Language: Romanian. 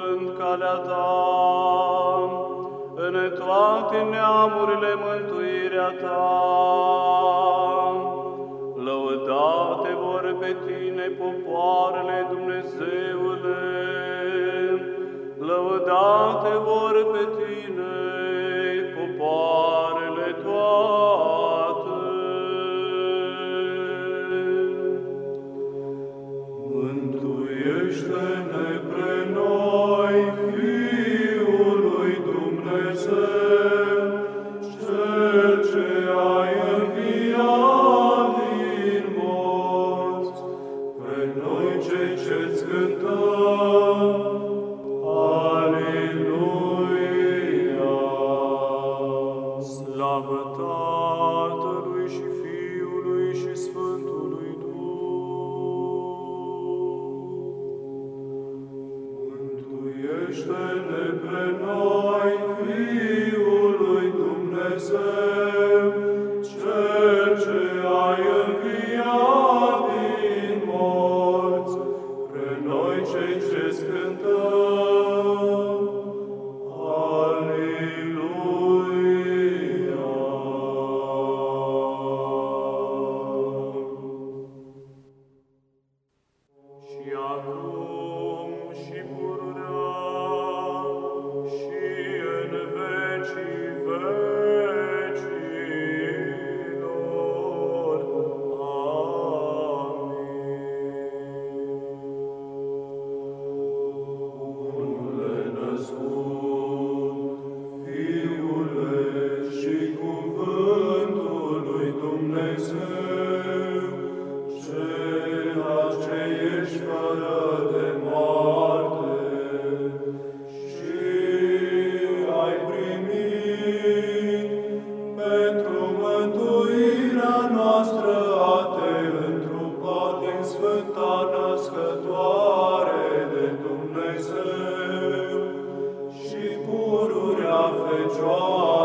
sfânt calea ta, în toate neamurile mântuirea ta. Lăudate vor pe tine popoarele Dumnezeule, lăudate vor pe tine popoarele toate. Mântuiește-ne miluiește-ne pe Fiul lui Dumnezeu, Cel ce ai înviat. joy.